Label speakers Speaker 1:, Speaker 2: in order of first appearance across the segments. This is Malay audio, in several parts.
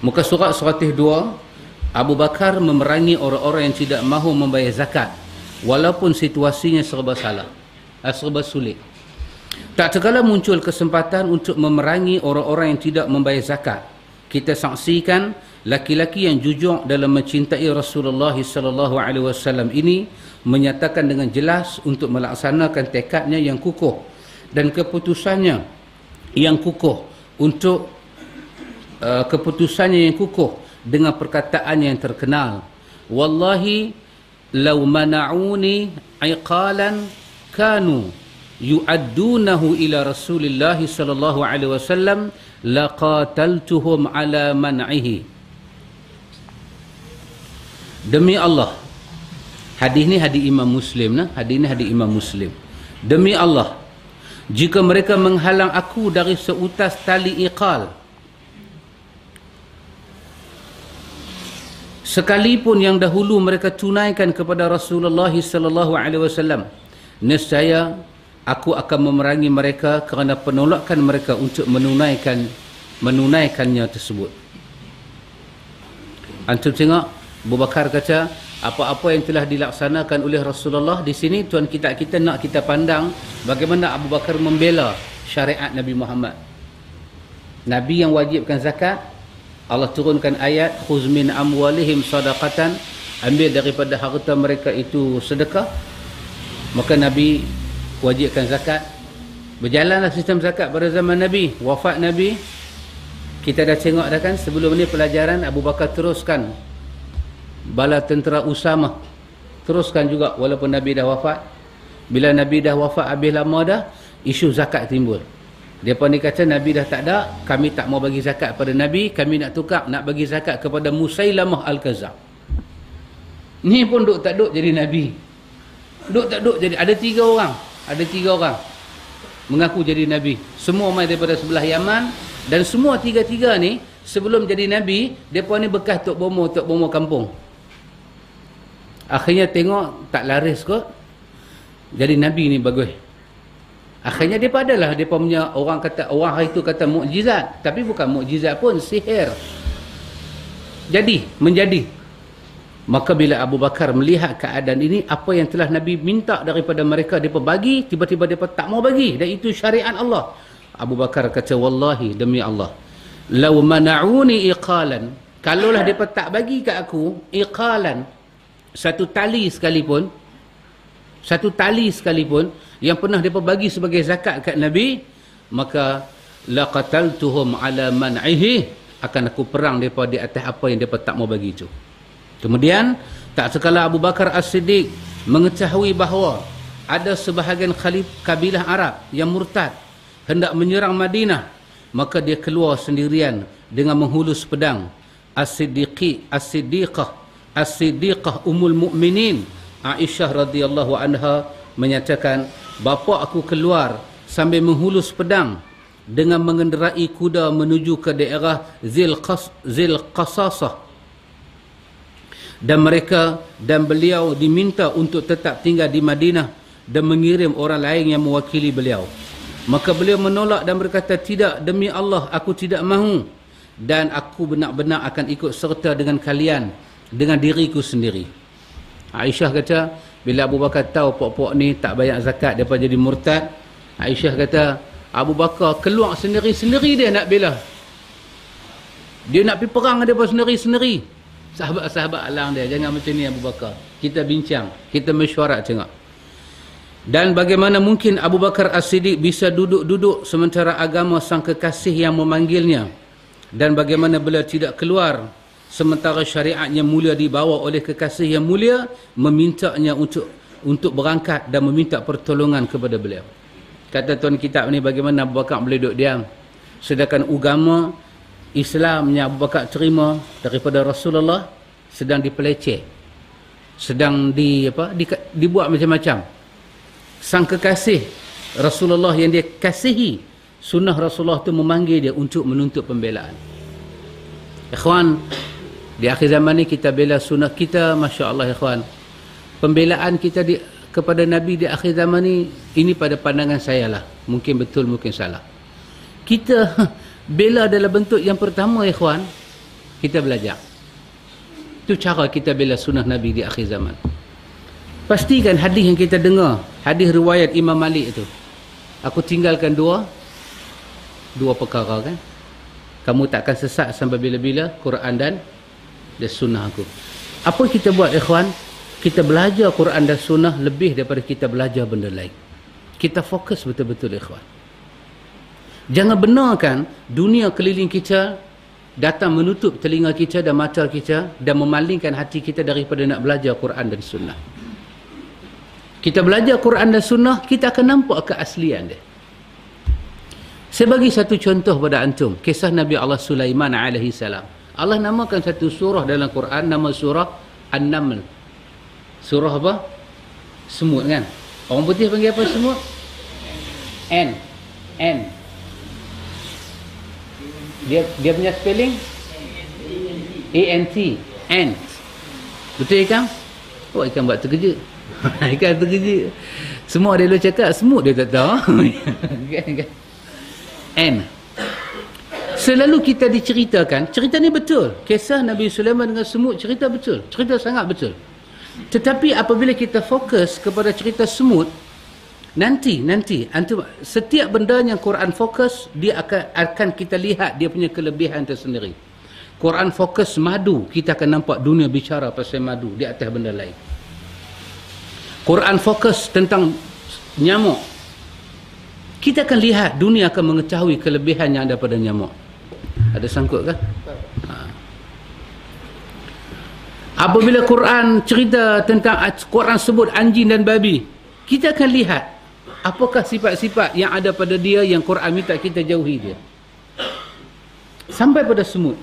Speaker 1: Muka surat 102 Abu Bakar memerangi orang-orang yang tidak mahu membayar zakat walaupun situasinya serba salah eh, serba sulit. Tak terkala muncul kesempatan untuk memerangi orang-orang yang tidak membayar zakat kita saksikan laki-laki yang jujur dalam mencintai Rasulullah wasallam ini menyatakan dengan jelas untuk melaksanakan tekadnya yang kukuh dan keputusannya yang kukuh untuk uh, keputusannya yang kukuh dengan perkataan yang terkenal wallahi law mana'uni iqalan kanu yu'addunahu ila rasulillah sallallahu alaihi wasallam laqataltuhum ala man'ihi demi Allah Hadis ni hadis Imam Muslim nah. Hadis ni hadis Imam Muslim. Demi Allah, jika mereka menghalang aku dari seutas tali iqal sekalipun yang dahulu mereka tunaikan kepada Rasulullah sallallahu alaihi wasallam, nescaya aku akan memerangi mereka kerana penolakan mereka untuk menunaikan menunaikannya tersebut. Antum tengok Abu Bakar kata apa-apa yang telah dilaksanakan oleh Rasulullah di sini tuan kita kita nak kita pandang bagaimana Abu Bakar membela syariat Nabi Muhammad. Nabi yang wajibkan zakat Allah turunkan ayat khuz min amwalihim sadaqatan. Ambil daripada harta mereka itu sedekah. Maka Nabi wajibkan zakat. Berjalanlah sistem zakat pada zaman Nabi wafat Nabi. Kita dah tengok dah kan sebelum ni pelajaran Abu Bakar teruskan. Bala tentera Usama teruskan juga walaupun Nabi dah wafat. Bila Nabi dah wafat habis lama dah isu zakat timbul dia pun kata Nabi dah tak ada kami tak mau bagi zakat pada Nabi kami nak tukar nak bagi zakat kepada Musailamah Al-Kazab ni pun duk tak duk jadi Nabi. Duk tak duk jadi ada tiga orang ada tiga orang mengaku jadi Nabi. Semua mai daripada sebelah Yaman dan semua tiga-tiga ni sebelum jadi Nabi pun ni bekas Tok Bomo Tok Bomo kampung. Akhirnya tengok tak laris kot. Jadi nabi ni bagus akhirnya dia padalah dia punya orang kata orang itu kata mukjizat. Tapi bukan mukjizat pun sihir. Jadi menjadi. Maka bila Abu Bakar melihat keadaan ini apa yang telah nabi minta daripada mereka dia bagi. Tiba-tiba dia tak mau bagi. Dan itu syariat Allah. Abu Bakar kata wallahi demi Allah. Law mana'uni iqalan. Kalaulah dia tak bagi kat aku iqalan. Satu tali sekalipun satu tali sekalipun yang pernah dia bagi sebagai zakat kat Nabi maka laqataltuhum ala man'ihi akan aku perang depa di atas apa yang depa tak mau bagi itu kemudian tak sekala Abu Bakar As-Siddiq mengetahui bahawa ada sebahagian khalif kabilah Arab yang murtad hendak menyerang Madinah maka dia keluar sendirian dengan menghulus pedang. As-Siddiqi As-Siddiqah As-Siddiqah Ummul Mukminin Aisyah radhiyallahu anha menyatakan bapa aku keluar sambil menghulus pedang dengan mengenderai kuda menuju ke daerah Zil Qas Zil Qasasah dan mereka dan beliau diminta untuk tetap tinggal di Madinah dan mengirim orang lain yang mewakili beliau. Maka beliau menolak dan berkata tidak demi Allah aku tidak mahu. Dan aku benar-benar akan ikut serta dengan kalian dengan diriku sendiri. Aisyah kata, bila Abu Bakar tahu pok-pok ni tak bayar zakat, dia jadi murtad. Aisyah kata, Abu Bakar keluar sendiri-sendiri dia nak bela. Dia nak pergi perang dia sendiri-sendiri. Sahabat-sahabat alang dia, jangan macam ni Abu Bakar. Kita bincang, kita mesyuarat tengok. Dan bagaimana mungkin Abu Bakar As-Siddiq bisa duduk-duduk sementara agama sang kekasih yang memanggilnya. Dan bagaimana beliau tidak keluar sementara syariatnya mulia dibawa oleh kekasih yang mulia memintanya untuk untuk berangkat dan meminta pertolongan kepada beliau. Kata tuan kitab ni bagaimana Abu Bakar boleh duduk diam? Sedangkan agama Islamnya Abu Bakar terima daripada Rasulullah sedang dipeleceh. Sedang di apa di, dibuat macam-macam. Sang kekasih Rasulullah yang dia kasihi sunnah Rasulullah tu memanggil dia untuk menuntut pembelaan. Ikhwan di akhir zaman ni kita bela sunnah kita, Masya Allah ikhwan. Pembelaan kita di, kepada Nabi di akhir zaman ni, ini pada pandangan saya lah. Mungkin betul, mungkin salah. Kita bela dalam bentuk yang pertama ikhwan. kita belajar. Itu cara kita bela sunnah Nabi di akhir zaman. Pastikan hadis yang kita dengar, hadis riwayat Imam Malik itu. Aku tinggalkan dua dua perkara kan. Kamu takkan sesat sampai bila-bila Quran dan dan sunnah aku. Apa kita buat ikhwan? Kita belajar Quran dan sunnah lebih daripada kita belajar benda lain. Kita fokus betul-betul ikhwan. Jangan benarkan dunia keliling kita datang menutup telinga kita dan mata kita dan memalingkan hati kita daripada nak belajar Quran dan sunnah. Kita belajar Quran dan sunnah, kita akan nampak keaslian dia. Saya bagi satu contoh pada antum, kisah Nabi Allah Sulaiman alaihi salam. Allah namakan satu surah dalam Quran nama surah An-Naml. Surah apa? Semut kan? Orang putih panggil apa semut? N. N. Dia dia punya spelling A N T. Ant. Betul ikan? Oh ikan buat terkejut. ikan terkejut. Semua dia lalu cakap semut dia tak tahu. N. Selalu kita diceritakan, cerita ni betul. Kisah Nabi Sulaiman dengan semut cerita betul. Cerita sangat betul. Tetapi apabila kita fokus kepada cerita semut, Nanti, nanti, antum setiap benda yang Quran fokus, dia akan akan kita lihat dia punya kelebihan tersendiri. Quran fokus madu, kita akan nampak dunia bicara pasal madu di atas benda lain. Quran fokus tentang nyamuk. Kita akan lihat dunia akan mengetahui kelebihan yang ada pada nyamuk. Ada sangkut ke? Ha. Apabila Quran cerita tentang Quran sebut anjing dan babi, kita akan lihat apakah sifat-sifat yang ada pada dia yang Quran minta kita jauhi dia. Sampai pada semut.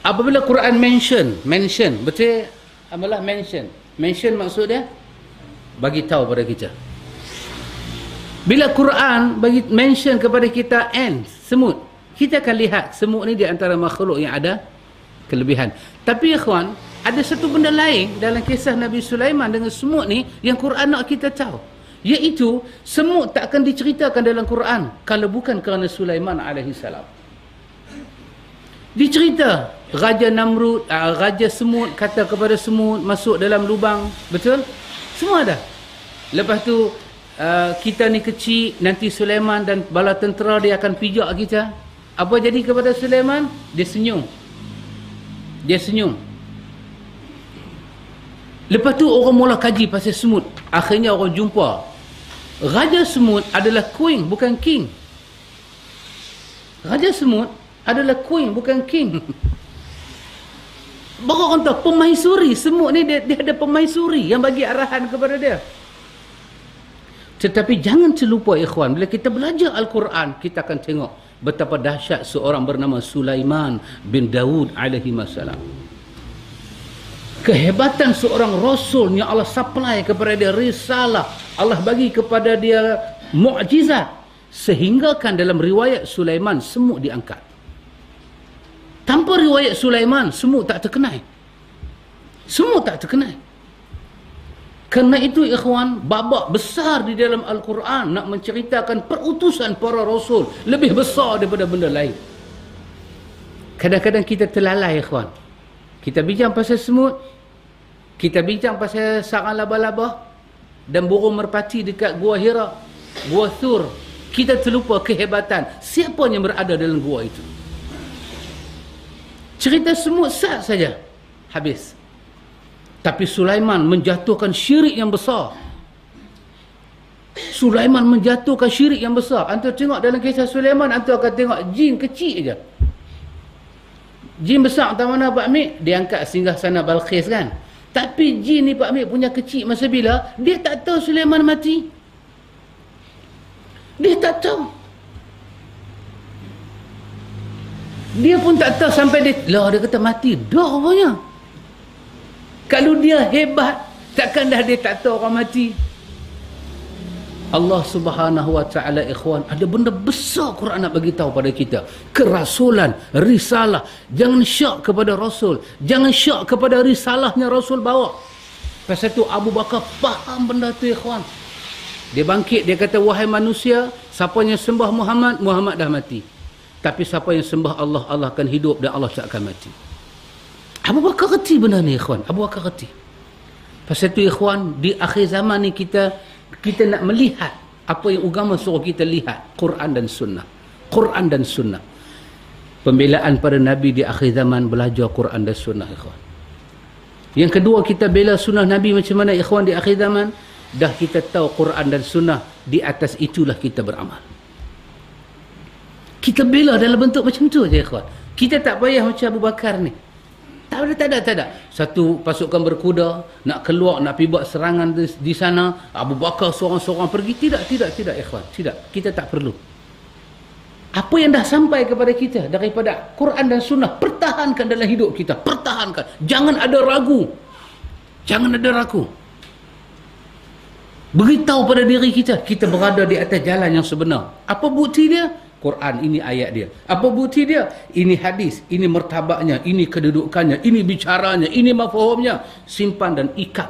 Speaker 1: Apabila Quran mention mention betul? Amalah mention. Mention maksud dia bagi tahu pada kita. Bila Quran bagi mention kepada kita and semut kita akan lihat semut ni di antara makhluk yang ada kelebihan tapi ikhwan ada satu benda lain dalam kisah Nabi Sulaiman dengan semut ni yang Quran nak kita tahu Iaitu semut tak akan diceritakan dalam Quran kalau bukan kerana Sulaiman alaihi salam. Dicerita Raja Namrud, uh, Raja Semut kata kepada semut masuk dalam lubang. Betul? Semua ada. Lepas tu uh, kita ni kecil, nanti Sulaiman dan bala tentera dia akan pijak kita. Apa jadi kepada Sulaiman? Dia senyum. Dia senyum. Lepas tu orang mula kaji pasal semut. Akhirnya orang jumpa Raja semut adalah queen bukan king. Raja semut adalah queen bukan king. Baru orang tahu pemaisuri semut ni dia, dia ada pemaisuri yang bagi arahan kepada dia. Tetapi jangan terlupa ikhwan bila kita belajar Al-Quran kita akan tengok betapa dahsyat seorang bernama Sulaiman bin Daud alaihi wasallam kehebatan seorang rasul yang Allah supply kepada dia risalah. Allah bagi kepada dia mukjizat. Sehingga kan dalam riwayat Sulaiman semut diangkat. Tanpa riwayat Sulaiman semut tak terkenal. Semut tak terkenal kerana itu ikhwan babak besar di dalam Al-Quran nak menceritakan perutusan para rasul lebih besar daripada benda lain kadang-kadang kita terlalai ikhwan kita bincang pasal semut, kita bincang pasal sarang laba-laba dan burung merpati dekat Gua Hira, Gua Thur. Kita terlupa kehebatan siapa yang berada dalam gua itu. Cerita semut sat saja. Habis. Tapi Sulaiman menjatuhkan syirik yang besar. Sulaiman menjatuhkan syirik yang besar. Antum tengok dalam kisah Sulaiman, antum akan tengok jin kecil aja. Jin besar tak mana Pak Mik? Dia angkat singgah sana Balkhis kan? Tapi jin ni Pak Mik punya kecil masa bila? Dia tak tahu Sulaiman mati. Dia tak tahu. Dia pun tak tahu sampai dia, lah dia kata mati. Dah punya. Kalau dia hebat, takkan dah dia tak tahu orang mati. Allah Subhanahu wa taala ikhwan ada benda besar Quran nak bagi tahu pada kita. Kerasulan risalah. Jangan syak kepada rasul. Jangan syak kepada risalahnya rasul bawa. Pasal tu Abu Bakar faham benda tu ikhwan. Dia bangkit dia kata wahai manusia siapa yang sembah Muhammad Muhammad dah mati. Tapi siapa yang sembah Allah Allah akan hidup dan Allah tak akan mati Abu Bakar reti benda ni ikhwan. Abu Bakar reti. Pasal tu ikhwan, di akhir zaman ni kita kita nak melihat apa yang agama suruh kita lihat. Quran dan sunnah. Quran dan sunnah. Pembelaan pada Nabi di akhir zaman belajar Quran dan sunnah ikhwan. Yang kedua kita bela sunnah Nabi macam mana ikhwan di akhir zaman. Dah kita tahu Quran dan sunnah. Di atas itulah kita beramal. Kita bela dalam bentuk macam tu je ikhwan. Kita tak payah macam Abu Bakar ni. Tak ada, tak ada, tak ada. Satu pasukan berkuda, nak keluar, nak pergi buat serangan di, di sana, Abu Bakar seorang-seorang pergi. Tidak, tidak, tidak, ikhwan. Tidak, kita tak perlu. Apa yang dah sampai kepada kita daripada Quran dan Sunnah, pertahankan dalam hidup kita. Pertahankan. Jangan ada ragu. Jangan ada ragu. Beritahu pada diri kita, kita berada di atas jalan yang sebenar. Apa bukti dia? Quran ini ayat dia. Apa bukti dia? Ini hadis, ini mertabaknya, ini kedudukannya, ini bicaranya, ini mafhumnya. Simpan dan ikat.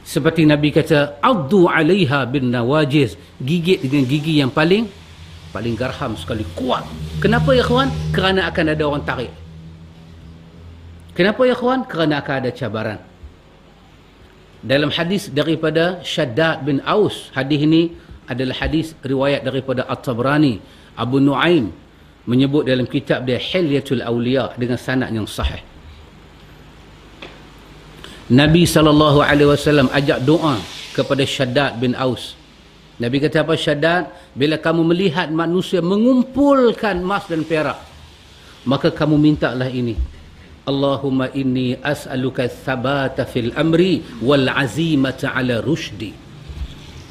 Speaker 1: Seperti Nabi kata, "Addu 'alaiha bin nawajiz." Gigit dengan gigi yang paling paling garham sekali, kuat. Kenapa ya kawan? Kerana akan ada orang tarik. Kenapa ya kawan? Kerana akan ada cabaran. Dalam hadis daripada Shaddad bin Aus, hadis ini adalah hadis riwayat daripada At-Tabrani. Abu Nuaim menyebut dalam kitab dia Hilyatul Awliya dengan sanad yang sahih. Nabi sallallahu alaihi wasallam ajak doa kepada Shaddad bin Aus. Nabi kata apa Shaddad? Bila kamu melihat manusia mengumpulkan emas dan perak maka kamu mintalah ini. Allahumma inni as'aluka thabata fil amri wal azimata ala rushdi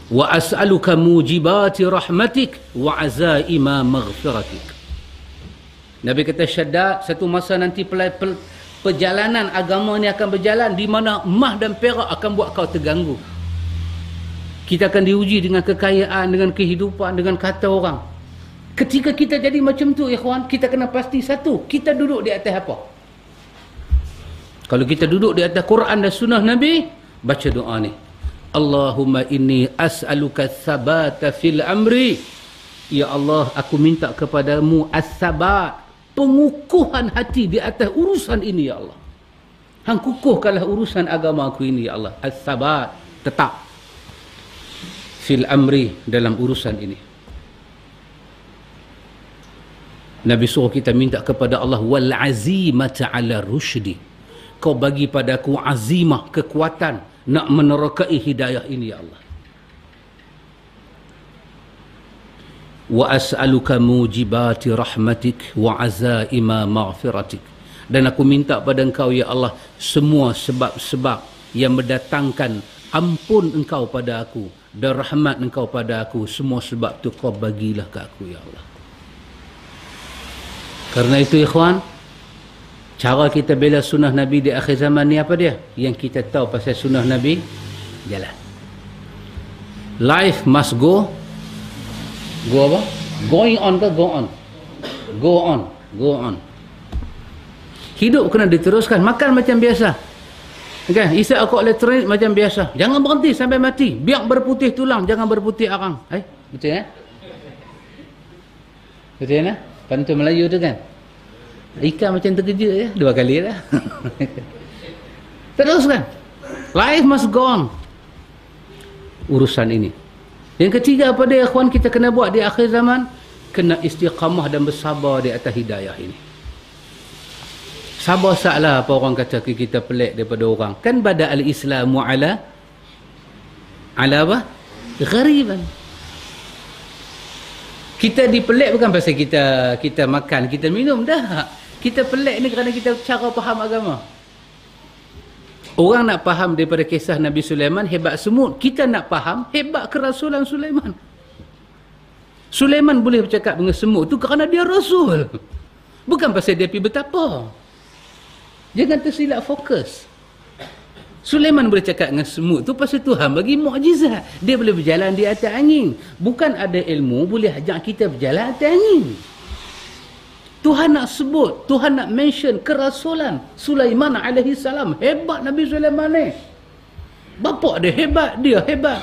Speaker 1: wa as'aluka mujibati rahmatik wa azaima maghfiratik. Nabi kata syadat satu masa nanti perjalanan agama ni akan berjalan di mana emas dan perak akan buat kau terganggu. Kita akan diuji dengan kekayaan dengan kehidupan dengan kata orang. Ketika kita jadi macam tu ikhwan kita kena pasti satu kita duduk di atas apa? Kalau kita duduk di atas Quran dan sunnah Nabi baca doa ni Allahumma inni as'aluka thabata fil amri. Ya Allah aku minta kepadamu as-sabat pengukuhan hati di atas urusan ini ya Allah. Hang kukuhkanlah urusan agama aku ini ya Allah. As-sabat tetap fil amri dalam urusan ini. Nabi suruh kita minta kepada Allah wal azimata ala rushdi. Kau bagi padaku azimah kekuatan nak menerokai hidayah ini ya Allah. Wa as'aluka mujibati rahmatik wa azaima maghfiratik. Dan aku minta pada engkau ya Allah semua sebab-sebab yang mendatangkan ampun engkau pada aku dan rahmat engkau pada aku semua sebab tu kau bagilah ke aku ya Allah. Karena itu ikhwan Cara kita bela sunnah Nabi di akhir zaman ni apa dia? Yang kita tahu pasal sunnah Nabi, jalan. Life must go. Go apa? Going on ke go on? Go on. Go on. Hidup kena diteruskan. Makan macam biasa. Okay. Isi aku elektronik macam biasa. Jangan berhenti sampai mati. Biar berputih tulang. Jangan berputih arang. Hai? Betul ya? Betul ya? Pantun Melayu tu kan? Ikan macam terkejut ya. Dua kali dah. Teruskan. Life must go on. Urusan ini. Yang ketiga apa dia ikhwan kita kena buat di akhir zaman? Kena istiqamah dan bersabar di atas hidayah ini. Sabar saklah apa orang kata kita pelik daripada orang. Kan bada al-Islamu ala ala apa? Ghariban. Kita dipelik bukan pasal kita kita makan, kita minum dah. Kita pelik ni kerana kita cara faham agama. Orang nak faham daripada kisah Nabi Sulaiman hebat semut. Kita nak faham hebat kerasulan Sulaiman. Sulaiman boleh bercakap dengan semut tu kerana dia rasul. Bukan pasal dia pergi betapa. Jangan tersilap fokus. Sulaiman boleh cakap dengan semut tu pasal Tuhan bagi mukjizat. Dia boleh berjalan di atas angin. Bukan ada ilmu boleh ajak kita berjalan atas angin. Tuhan nak sebut, Tuhan nak mention kerasulan Sulaiman alaihi salam. Hebat Nabi Sulaiman ni. Bapak dia hebat, dia hebat.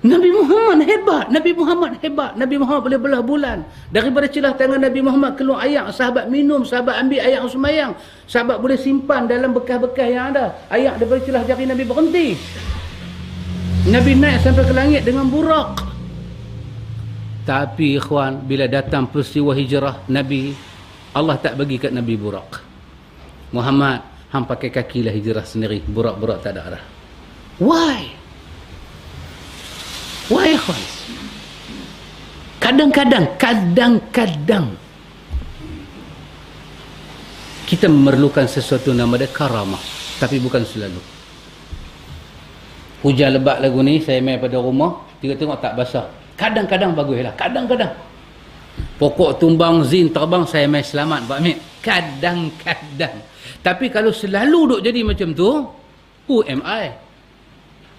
Speaker 1: Nabi Muhammad hebat, Nabi Muhammad hebat. Nabi Muhammad boleh belah bulan. Daripada celah tangan Nabi Muhammad keluar ayak, sahabat minum, sahabat ambil ayak semayang. Sahabat boleh simpan dalam bekas-bekas yang ada. Ayak daripada celah jari Nabi berhenti. Nabi naik sampai ke langit dengan burak. Tapi ikhwan, bila datang peristiwa hijrah Nabi, Allah tak bagi kat Nabi burak. Muhammad, hang pakai kaki lah hijrah sendiri. Burak-burak tak ada arah. Why? Why ikhwan? Kadang-kadang, kadang-kadang kita memerlukan sesuatu nama dia karamah. Tapi bukan selalu. Hujan lebat lagu ni, saya main pada rumah, tengok-tengok tak basah. Kadang-kadang bagus lah. Kadang-kadang. Pokok tumbang, zin terbang, saya main selamat. Pak Amir. Kadang-kadang. Tapi kalau selalu duk jadi macam tu, who am I?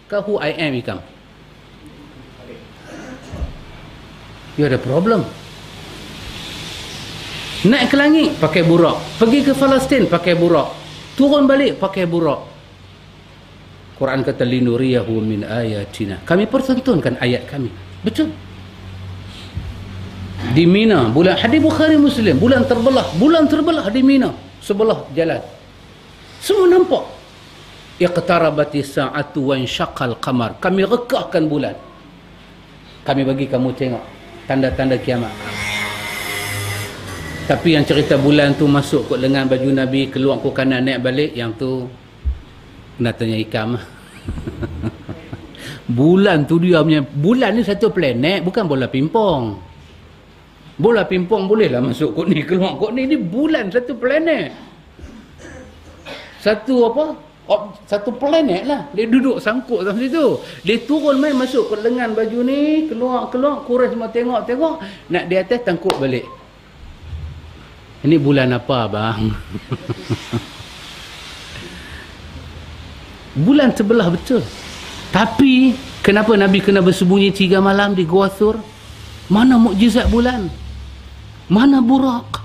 Speaker 1: Kau who I am ikam? You ada problem. Naik ke langit, pakai burak. Pergi ke Palestin, pakai burak. Turun balik, pakai burak. Quran kata linuriyahu min ayatina. Kami pertontonkan ayat kami. Betul. Di Mina, bulan hadis Bukhari Muslim, bulan terbelah, bulan terbelah di Mina, sebelah jalan. Semua nampak. Iqtarabati sa'atu wa insyaqal qamar. Kami rekahkan bulan. Kami bagi kamu tengok tanda-tanda kiamat. Tapi yang cerita bulan tu masuk kot lengan baju Nabi keluar ke kanan naik balik yang tu nak tanya ikam. Bulan tu dia punya bulan ni satu planet bukan bola pimpong bola pimpong boleh lah masuk kot ni keluar kot ni ni bulan satu planet satu apa satu planet lah. Dia duduk sangkut dalam situ. Dia turun main masuk ke lengan baju ni keluar keluar kurang semua tengok tengok. Nak di atas tangkuk balik. Ini bulan apa bang bulan sebelah betul. Tapi kenapa Nabi kena bersembunyi tiga malam di Gua Sur? Mana mukjizat bulan? Mana burak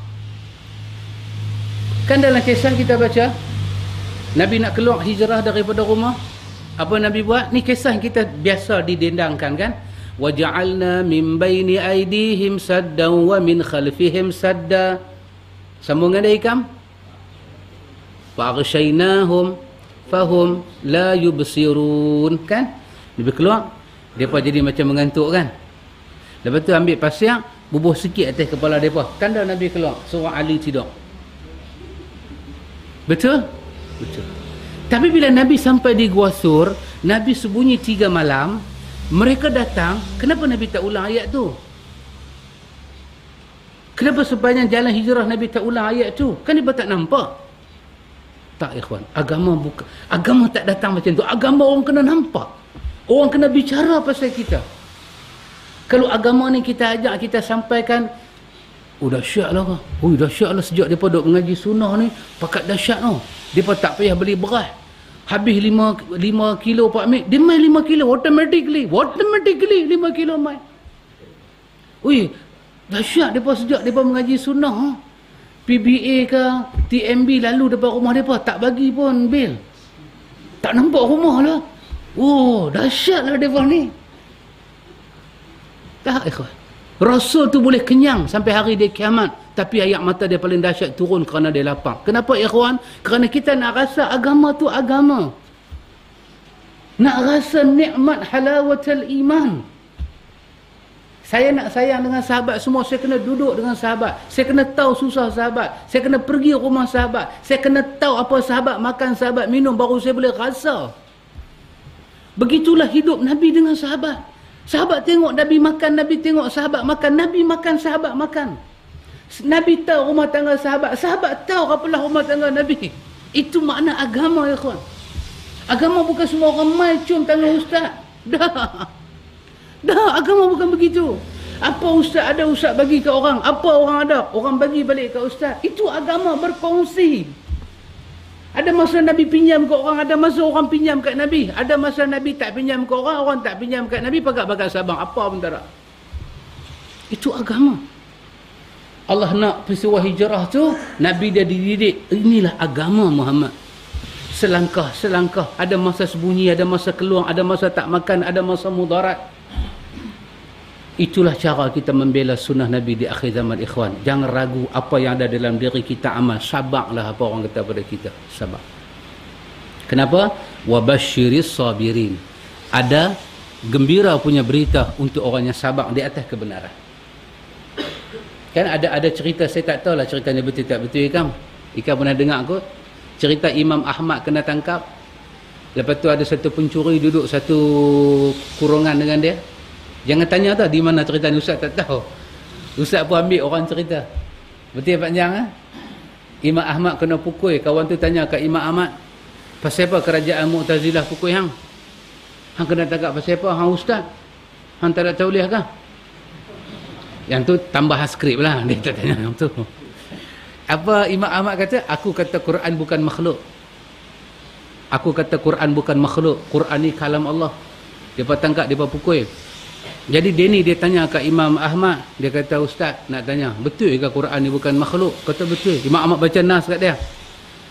Speaker 1: kan dalam kisah kita baca Nabi nak keluar hijrah daripada rumah. Apa Nabi buat? Ni kisah yang kita biasa didendangkan kan? Waja'alna min baini aidihim saddan wa min khalfihim sadda. Sambung ada ikam? Fa'aghshaynahum fahum la yubsirun. Kan? Nabi keluar. Mereka jadi macam mengantuk kan? Lepas tu ambil pasir, bubuh sikit atas kepala mereka. Tanda Nabi keluar. Surah Ali tidur. Betul? Betul. Tapi bila Nabi sampai di Gua Sur, Nabi sembunyi tiga malam, mereka datang, kenapa Nabi tak ulang ayat tu? Kenapa sepanjang jalan hijrah Nabi tak ulang ayat tu? Kan dia tak nampak. Tak ikhwan, agama buka, agama tak datang macam tu. Agama orang kena nampak. Orang kena bicara pasal kita. Kalau agama ni kita ajak, kita sampaikan, oh dahsyat lah. Oh dahsyat lah sejak dia duduk mengaji sunnah ni, pakat dahsyat tau. Dia tak payah beli beras. Habis 5 5 kilo Pak Mik, dia main 5 kilo automatically. Automatically 5 kilo main. Ui, dahsyat depa sejak depa mengaji sunnah. Ha? PBA ke TMB lalu depan rumah depa tak bagi pun bil. Tak nampak rumah lah. Oh, dahsyatlah depa ni. Tak ikhwan. Rasul tu boleh kenyang sampai hari dia kiamat. Tapi ayat mata dia paling dahsyat turun kerana dia lapar. Kenapa ikhwan? Kerana kita nak rasa agama tu agama. Nak rasa nikmat halawatul iman. Saya nak sayang dengan sahabat semua. Saya kena duduk dengan sahabat. Saya kena tahu susah sahabat. Saya kena pergi rumah sahabat. Saya kena tahu apa sahabat makan, sahabat minum. Baru saya boleh rasa. Begitulah hidup Nabi dengan sahabat. Sahabat tengok Nabi makan, Nabi tengok sahabat makan. Nabi makan, sahabat makan. Nabi tahu rumah tangga sahabat. Sahabat tahu apalah rumah tangga Nabi. Itu makna agama ya kawan. Agama bukan semua orang mai cium tangan ustaz. Dah. Dah agama bukan begitu. Apa ustaz ada ustaz bagi ke orang. Apa orang ada orang bagi balik ke ustaz. Itu agama berkongsi. Ada masa Nabi pinjam ke orang, ada masa orang pinjam kat Nabi. Ada masa Nabi tak pinjam ke orang, orang tak pinjam kat Nabi, pakat-pakat sabang. Apa pun tak Itu agama. Allah nak peristiwa hijrah tu Nabi dia dididik inilah agama Muhammad selangkah selangkah ada masa sembunyi ada masa keluar ada masa tak makan ada masa mudarat Itulah cara kita membela sunnah Nabi di akhir zaman ikhwan. Jangan ragu apa yang ada dalam diri kita amal. Sabarlah apa orang kata pada kita. Sabar. Kenapa? Wabashiris sabirin. Ada gembira punya berita untuk orang yang sabar di atas kebenaran. Kan ada ada cerita saya tak tahu lah ceritanya betul tak betul ikam. Ikam pernah dengar kot cerita Imam Ahmad kena tangkap. Lepas tu ada satu pencuri duduk satu kurungan dengan dia. Jangan tanya tau di mana cerita ni Ustaz tak tahu. Ustaz pun ambil orang cerita. Betul panjang ah? Imam Ahmad kena pukul. Kawan tu tanya kat Imam Ahmad. Pasal apa kerajaan Mu'tazilah pukul hang? Hang kena tangkap pasal apa? Hang Ustaz? Hang tak ada tauliah kah? Yang tu tambah skrip lah. Dia tak tanya yang tu. Apa Imam Ahmad kata? Aku kata Quran bukan makhluk. Aku kata Quran bukan makhluk. Quran ni kalam Allah. Dia tangkap, dia pukul. Jadi dia ni dia tanya ke Imam Ahmad, dia kata ustaz nak tanya, betul ke Quran ni bukan makhluk? Kata betul. Imam Ahmad baca nas kat dia.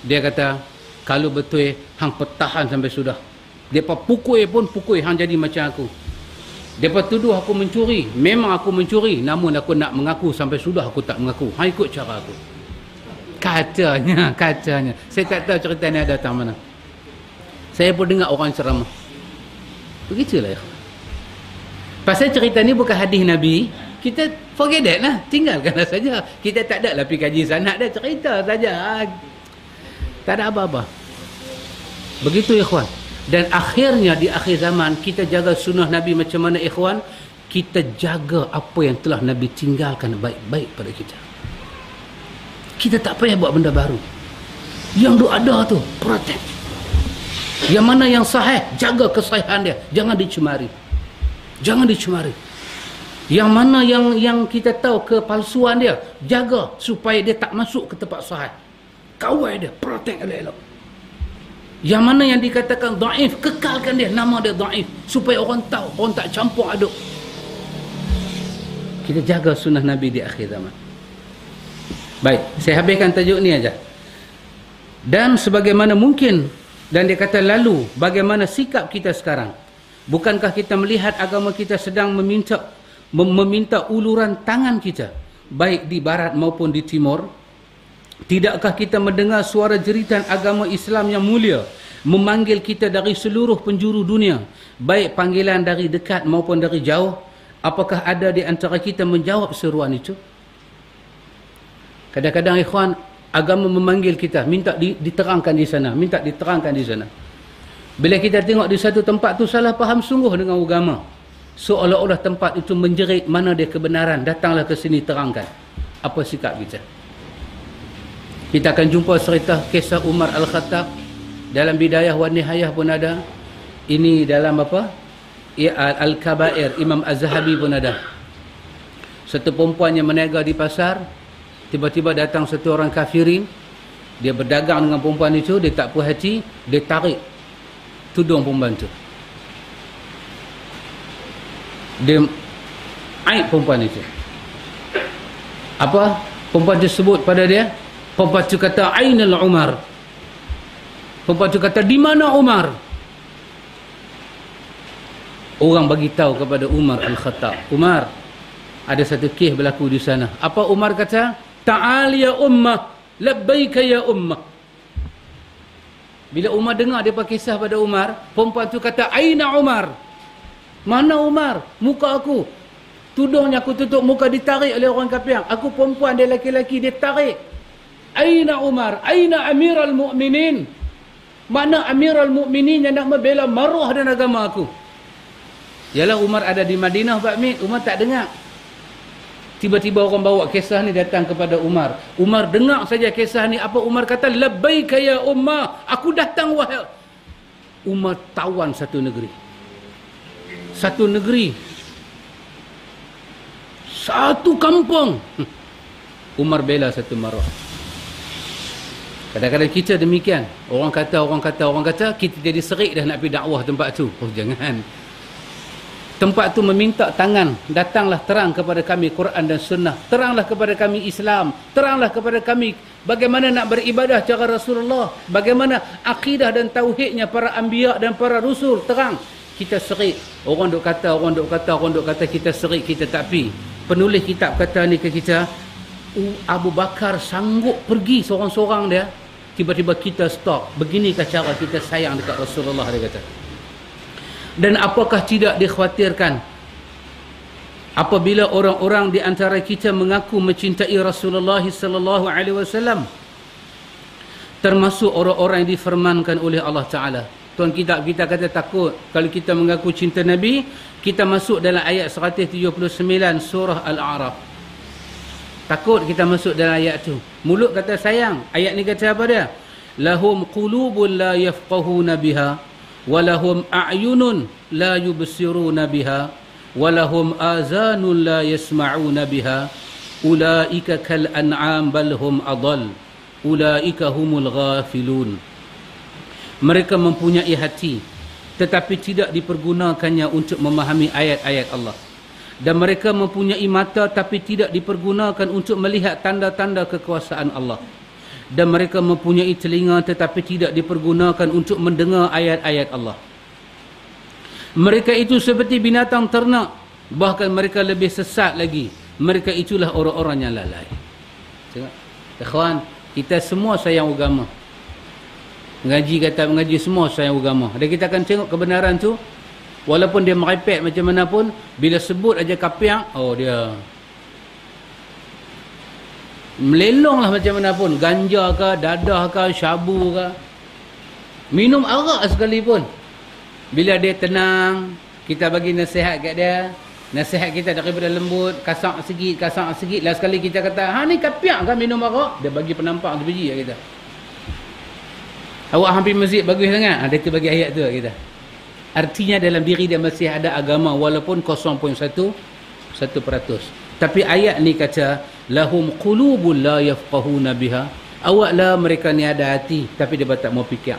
Speaker 1: Dia kata kalau betul hang pertahan sampai sudah. Depa pukul pun pukul hang jadi macam aku. Depa tuduh aku mencuri. Memang aku mencuri, namun aku nak mengaku sampai sudah aku tak mengaku. Hang ikut cara aku. Katanya, katanya. Saya tak tahu cerita ni ada datang mana. Saya pun dengar orang ceramah. Begitulah ya. Pasal cerita ni bukan hadis Nabi, kita forget that lah. Tinggalkanlah saja. Kita tak ada lah pergi kaji sanat dah. Cerita saja. Tak ada apa-apa. Begitu ikhwan. Dan akhirnya di akhir zaman, kita jaga sunnah Nabi macam mana ikhwan? Kita jaga apa yang telah Nabi tinggalkan baik-baik pada kita. Kita tak payah buat benda baru. Yang tu ada tu, protect. Yang mana yang sahih, jaga kesahihan dia. Jangan dicemari. Jangan dicemari. Yang mana yang yang kita tahu kepalsuan dia, jaga supaya dia tak masuk ke tempat sahih. Kawal dia, protect elok-elok. Yang mana yang dikatakan daif, kekalkan dia nama dia daif supaya orang tahu, orang tak campur aduk. Kita jaga sunnah Nabi di akhir zaman. Baik, saya habiskan tajuk ni aja. Dan sebagaimana mungkin dan dia kata lalu bagaimana sikap kita sekarang? Bukankah kita melihat agama kita sedang meminta meminta uluran tangan kita baik di barat maupun di timur? Tidakkah kita mendengar suara jeritan agama Islam yang mulia memanggil kita dari seluruh penjuru dunia, baik panggilan dari dekat maupun dari jauh? Apakah ada di antara kita menjawab seruan itu? Kadang-kadang ikhwan agama memanggil kita minta diterangkan di sana, minta diterangkan di sana. Bila kita tengok di satu tempat tu salah faham sungguh dengan agama. Seolah-olah tempat itu menjerit mana dia kebenaran. Datanglah ke sini terangkan. Apa sikap kita? Kita akan jumpa cerita kisah Umar Al-Khattab. Dalam bidayah wa nihayah pun ada. Ini dalam apa? Al-Kabair. Imam Az-Zahabi pun ada. Satu perempuan yang menega di pasar. Tiba-tiba datang satu orang kafirin. Dia berdagang dengan perempuan itu. Dia tak puas hati. Dia tarik tudung pembantu dia aib perempuan itu. Apa? Perempuan itu sebut pada dia? Perempuan itu kata Ainal Umar. Perempuan itu kata di mana Umar? Orang bagi tahu kepada Umar Al-Khattab Umar ada satu kes berlaku di sana. Apa Umar kata? Ta'al ya ummah labbaika ya ummah bila Umar dengar dia pakai kisah pada Umar, perempuan tu kata, Aina Umar? Mana Umar? Muka aku. Tudungnya aku tutup muka ditarik oleh orang kafir. Aku perempuan, dia laki-laki, dia tarik. Aina Umar? Aina Amirul Mukminin? Mana Amirul Mukminin yang nak membela maruah dan agama aku? Yalah Umar ada di Madinah, Pak Mit. Umar tak dengar. Tiba-tiba orang bawa kisah ni datang kepada Umar. Umar dengar saja kisah ni. Apa Umar kata? Labbaika ya Umar. Aku datang wahai. Umar tawan satu negeri. Satu negeri. Satu kampung. Umar bela satu marah. Kadang-kadang kita demikian. Orang kata, orang kata, orang kata. Kita jadi serik dah nak pergi dakwah tempat tu. Oh jangan tempat tu meminta tangan datanglah terang kepada kami Quran dan Sunnah. Teranglah kepada kami Islam. Teranglah kepada kami bagaimana nak beribadah cara Rasulullah. Bagaimana akidah dan tauhidnya para anbiya dan para rasul terang. Kita serik. Orang duk kata orang duk kata orang duk kata kita serik kita tak pi. Penulis kitab kata ni ke kita Abu Bakar sanggup pergi seorang-seorang dia. Tiba-tiba kita stop. Beginikah cara kita sayang dekat Rasulullah dia kata dan apakah tidak dikhawatirkan? Apabila orang-orang di antara kita mengaku mencintai Rasulullah sallallahu alaihi wasallam termasuk orang-orang yang difirmankan oleh Allah taala. Tuan kita kita kata takut. Kalau kita mengaku cinta nabi kita masuk dalam ayat 179 surah al-a'raf. Takut kita masuk dalam ayat tu. Mulut kata sayang. Ayat ni kata apa dia? Lahum qulubun la yafqahuna biha walahum a'yunun la yubsiruna biha. Walahum azanun la yasma'una biha. Ulaika kal an'am bal hum adall. Ulaika humul ghafilun. Mereka mempunyai hati tetapi tidak dipergunakannya untuk memahami ayat-ayat Allah. Dan mereka mempunyai mata tapi tidak dipergunakan untuk melihat tanda-tanda kekuasaan Allah dan mereka mempunyai telinga tetapi tidak dipergunakan untuk mendengar ayat-ayat Allah mereka itu seperti binatang ternak. Bahkan mereka lebih sesat lagi. Mereka itulah orang-orang yang lalai. Tengok. Ikhwan, kita semua sayang agama. Mengaji kata mengaji semua sayang agama. Dan kita akan tengok kebenaran tu. Walaupun dia merepek macam mana pun. Bila sebut aja kapiak, oh dia melelong lah macam mana pun. Ganja ke, dadah ke, syabu ke. Minum arak sekalipun. Bila dia tenang, kita bagi nasihat kat dia. Nasihat kita daripada lembut, kasak sikit, kasak sikit. Last sekali kita kata, ha ni kapiak kan minum arak? Dia bagi penampak biji kat kita. Awak hampir masjid bagus sangat. Ha, dia tu bagi ayat tu kat kita. Artinya dalam diri dia masih ada agama walaupun 0.1 1%. Tapi ayat ni kata lahum qulubul la yafqahuna biha. Awaklah mereka ni ada hati tapi dia tak mau fikir.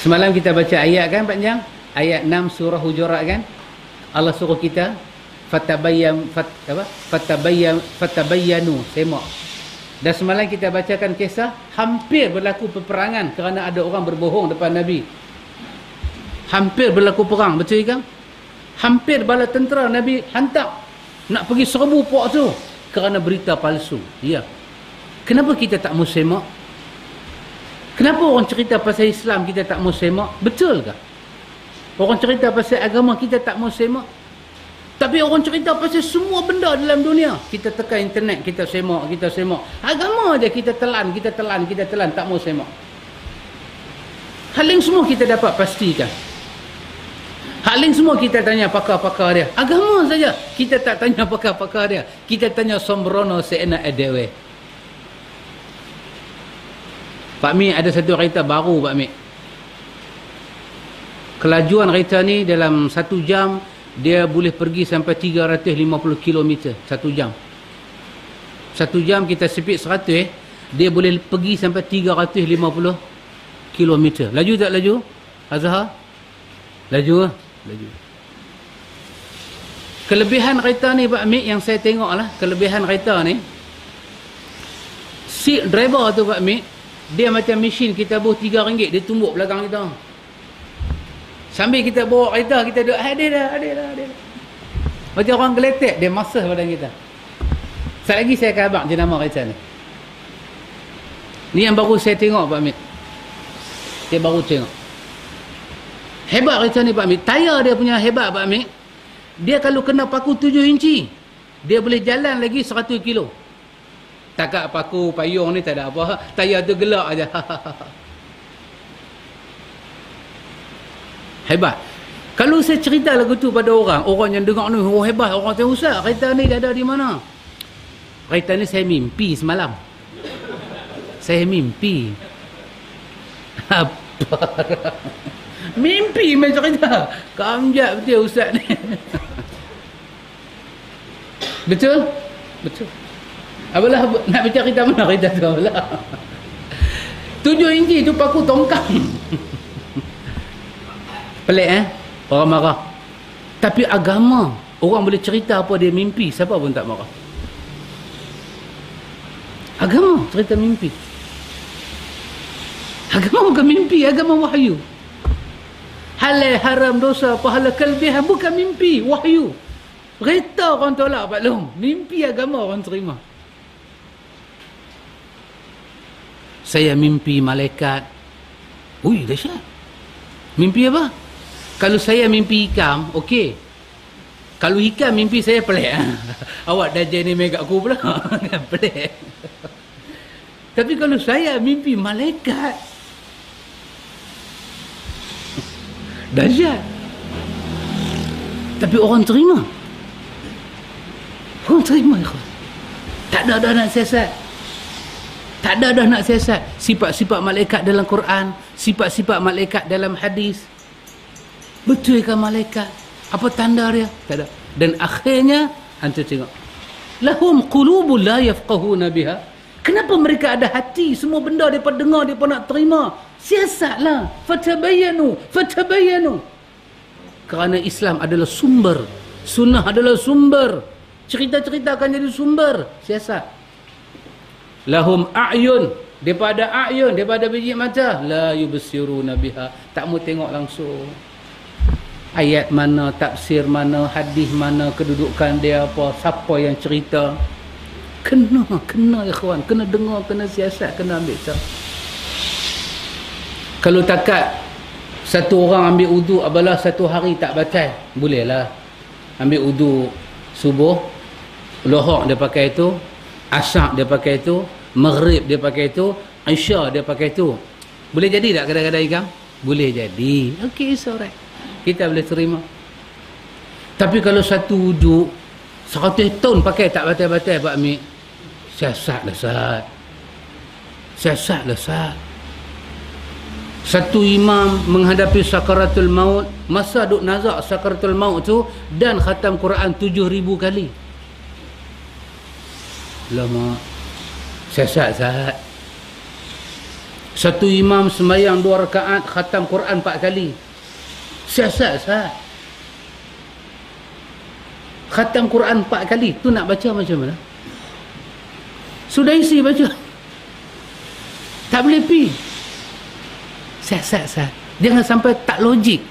Speaker 1: Semalam kita baca ayat kan panjang? Ayat 6 surah Hujurat kan? Allah suruh kita fatabayyam fat, apa? Fatabayyam fatabayyanu semak. Dan semalam kita bacakan kisah hampir berlaku peperangan kerana ada orang berbohong depan Nabi. Hampir berlaku perang, betul kan? Hampir bala tentera Nabi hantar nak pergi serbu puak tu kerana berita palsu. Ya. Kenapa kita tak mau semak? Kenapa orang cerita pasal Islam kita tak mau semak? Betul ke? Orang cerita pasal agama kita tak mau semak? Tapi orang cerita pasal semua benda dalam dunia. Kita tekan internet, kita semak, kita semak. Agama aja kita telan, kita telan, kita telan, tak mau semak. Hal yang semua kita dapat pastikan. Hal yang semua kita tanya pakar-pakar dia. Agama saja. Kita tak tanya pakar-pakar dia. Kita tanya sombrono seenak edewe. Pak Mi ada satu kereta baru Pak Mi. Kelajuan kereta ni dalam satu jam dia boleh pergi sampai 350 km satu jam. Satu jam kita sepit 100 eh. Dia boleh pergi sampai 350 km. Laju tak laju? Azhar? Laju lah. Laju. Kelebihan kereta ni Pak Mi yang saya tengok lah. Kelebihan kereta ni. Seat driver tu Pak Mi dia macam mesin kita bawa tiga ringgit dia tumbuk belakang kita sambil kita bawa kereta kita duduk ada dah ada dah ada macam orang geletek dia masah badan kita sekali lagi saya abang jenama kereta ni ni yang baru saya tengok Pak Amit dia baru tengok hebat kereta ni Pak Amit tayar dia punya hebat Pak Amit dia kalau kena paku tujuh inci dia boleh jalan lagi seratus kilo Takat paku payung ni tak ada apa. Tayar tu gelak aja. hebat. Kalau saya cerita lagu tu pada orang, orang yang dengar ni, oh hebat, orang tu usah, kereta ni ada di mana? Kereta ni saya mimpi semalam. Saya mimpi. Apa? Mimpi macam cerita. Kamjat betul ustaz ni. betul? Betul. Apalah nak bincang kita mana kita tu apalah. Tujuh inci tu paku tongkang. Pelik eh? Orang marah. Tapi agama, orang boleh cerita apa dia mimpi, siapa pun tak marah. Agama cerita mimpi. Agama bukan mimpi, agama wahyu. Halal haram dosa pahala kelebihan bukan mimpi wahyu. Kereta orang tolak Pak Long mimpi agama orang terima. Saya mimpi malaikat. Ui dahsyat. Mimpi apa? Kalau saya mimpi ikam okey. Kalau ikan mimpi saya pelik. Awak dah jadi mega aku pula. Pelik. Tapi kalau saya mimpi malaikat dahsyat tapi orang terima. Orang terima ikhwan. Tak ada dah nak siasat. Tak ada dah nak siasat. Sifat-sifat malaikat dalam Quran sifat-sifat malaikat dalam hadis. Betul ke malaikat. Apa tanda dia? Tak ada. Dan akhirnya anda tengok. Lahum qulubul la yafqahuna biha. Kenapa mereka ada hati? Semua benda depa dengar depa nak terima siasatlah. Fatabayanu fatabayanu kerana Islam adalah sumber sunnah adalah sumber cerita-cerita akan jadi sumber siasat. Lahum a'yun daripada a'yun daripada biji mata la yubsiruna biha. Tak mau tengok langsung. Ayat mana tafsir mana hadis mana kedudukan dia apa siapa yang cerita. Kena kena kawan kena dengar kena siasat kena ambil tahu kalau takat satu orang ambil uduk abalah satu hari tak batal. Bolehlah. Ambil uduk subuh lohok dia pakai itu asyak dia pakai itu maghrib dia pakai itu isya dia pakai itu. Boleh jadi tak kadang-kadang ikam boleh jadi. Okey it's alright. Kita boleh terima. Tapi kalau satu uduk seratus tahun pakai tak batal-batal Pak Amir? Siasat lah sat siasat lah satu imam menghadapi sakaratul maut masa duk nazak sakaratul maut tu dan khatam Quran tujuh ribu kali. Lama. Sesat sahat satu imam sembahyang dua rakaat khatam Quran empat kali. Sesat sahat khatam Quran empat kali. Tu nak baca macam mana? Sudah isi baca. Tak boleh pergi siasat sah. Jangan sampai tak logik.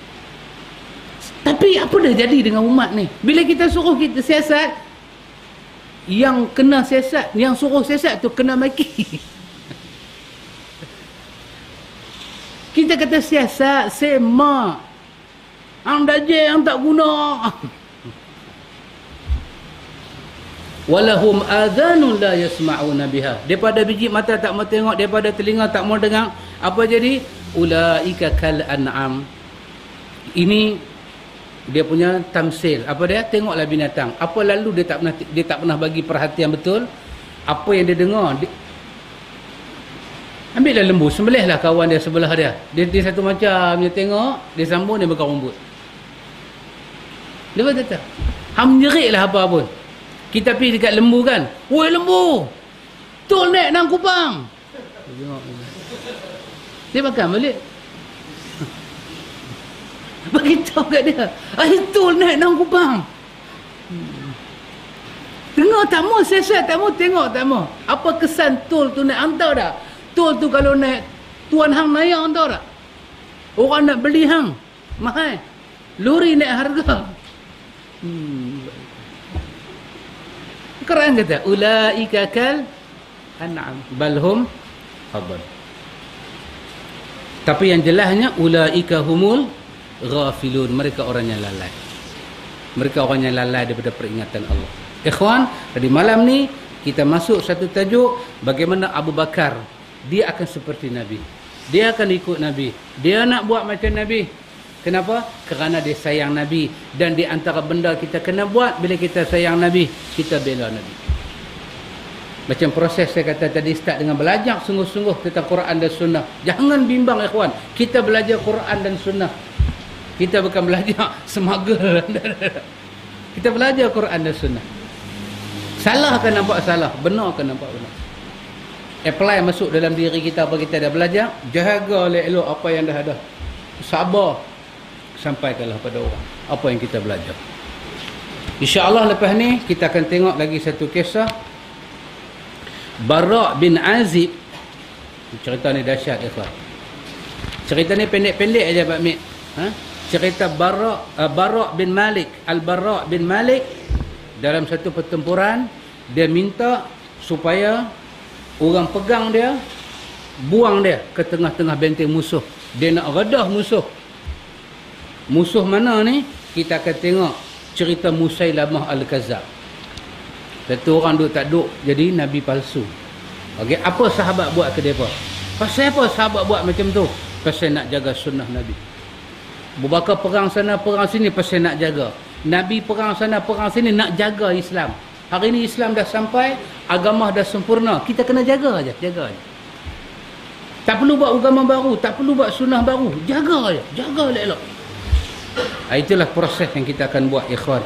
Speaker 1: Tapi apa dah jadi dengan umat ni? Bila kita suruh kita siasat, yang kena siasat, yang suruh siasat tu kena maki. kita kata siasat, semak. Ang dajjal yang tak guna. Walahum adhanun la yasma'una biha. Daripada biji mata tak mau tengok, daripada telinga tak mau dengar, apa jadi? Ulaika kal an'am. Ini dia punya tamsil. Apa dia? Tengoklah binatang. Apa lalu dia tak pernah dia tak pernah bagi perhatian betul? Apa yang dia dengar? Dia, ambillah lembu sembelihlah kawan dia sebelah dia. Dia, dia satu macam dia tengok dia sambung dia bekal rumput dia kata ham jeritlah apa pun kita pergi dekat lembu kan? Woi lembu! Tol naik nang kupang tengok dia makan balik. Beritahu kat dia. Itu naik dalam kubang. Tengok tak mau siasat tak mau tengok tak mau. Apa kesan tol tu naik hantar dah. Tol tu kalau naik tuan hang naik hantar dah. Orang nak beli hang. Mahal. Lori naik harga. Hmm. Keren kata. Ula'ika kal an'am. Balhum. Fadal. Tapi yang jelasnya ulaika humul ghafilun. Mereka orang yang lalai. Mereka orang yang lalai daripada peringatan Allah. Ikhwan, tadi malam ni kita masuk satu tajuk bagaimana Abu Bakar dia akan seperti Nabi. Dia akan ikut Nabi. Dia nak buat macam Nabi. Kenapa? Kerana dia sayang Nabi dan di antara benda kita kena buat bila kita sayang Nabi, kita bela Nabi. Macam proses saya kata tadi start dengan belajar sungguh-sungguh tentang Quran dan Sunnah. Jangan bimbang ikhwan. Kita belajar Quran dan Sunnah. Kita bukan belajar semagel. kita belajar Quran dan Sunnah. Salah akan nampak salah. Benar akan nampak benar. Apply masuk dalam diri kita apa kita dah belajar. Jaga elok apa yang dah ada. Sabar. Sampaikanlah pada orang. Apa yang kita belajar. InsyaAllah lepas ni kita akan tengok lagi satu kisah Barak bin Azib. Cerita ni dahsyat ikhwan. Cerita ni pendek-pendek aja Pak Mik. Ha? cerita Barak uh, Barak bin Malik. Al-Barak bin Malik dalam satu pertempuran dia minta supaya orang pegang dia buang dia ke tengah-tengah benteng musuh. Dia nak redah musuh. Musuh mana ni? Kita akan tengok cerita Musailamah Al-Kazab satu orang duk tak duk jadi Nabi palsu okay. apa sahabat buat ke mereka pasal apa sahabat buat macam tu pasal nak jaga sunnah Nabi Berbakar perang sana, perang sini pasal nak jaga. Nabi perang sana, perang sini nak jaga Islam. Hari ini Islam dah sampai, agama dah sempurna. Kita kena jaga aja, jaga aja. Tak perlu buat agama baru, tak perlu buat sunnah baru. Jaga aja, jaga elok-elok. Itulah proses yang kita akan buat ikhwan.